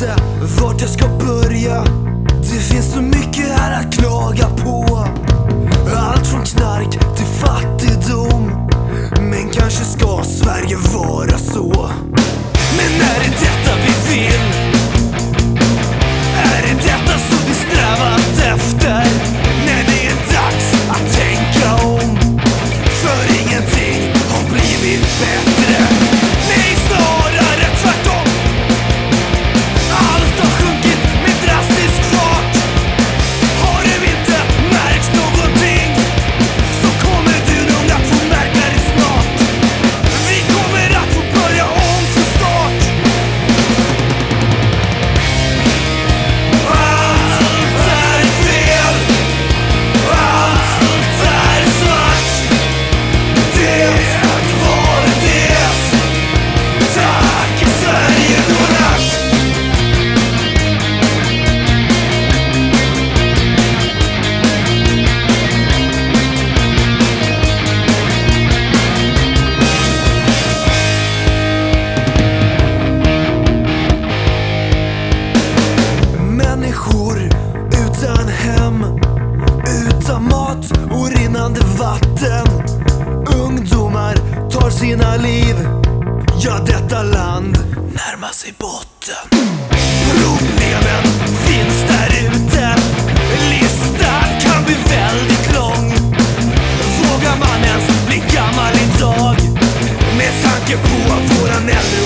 inte vart jag ska börja. Det finns så mycket här att klaga på. Allt från sina liv, ja detta land närmar sig botten. Problemen finns där ute, listan kan bli väldigt lång. Vågar man ens bli gammal idag? Med tanke på våran äldre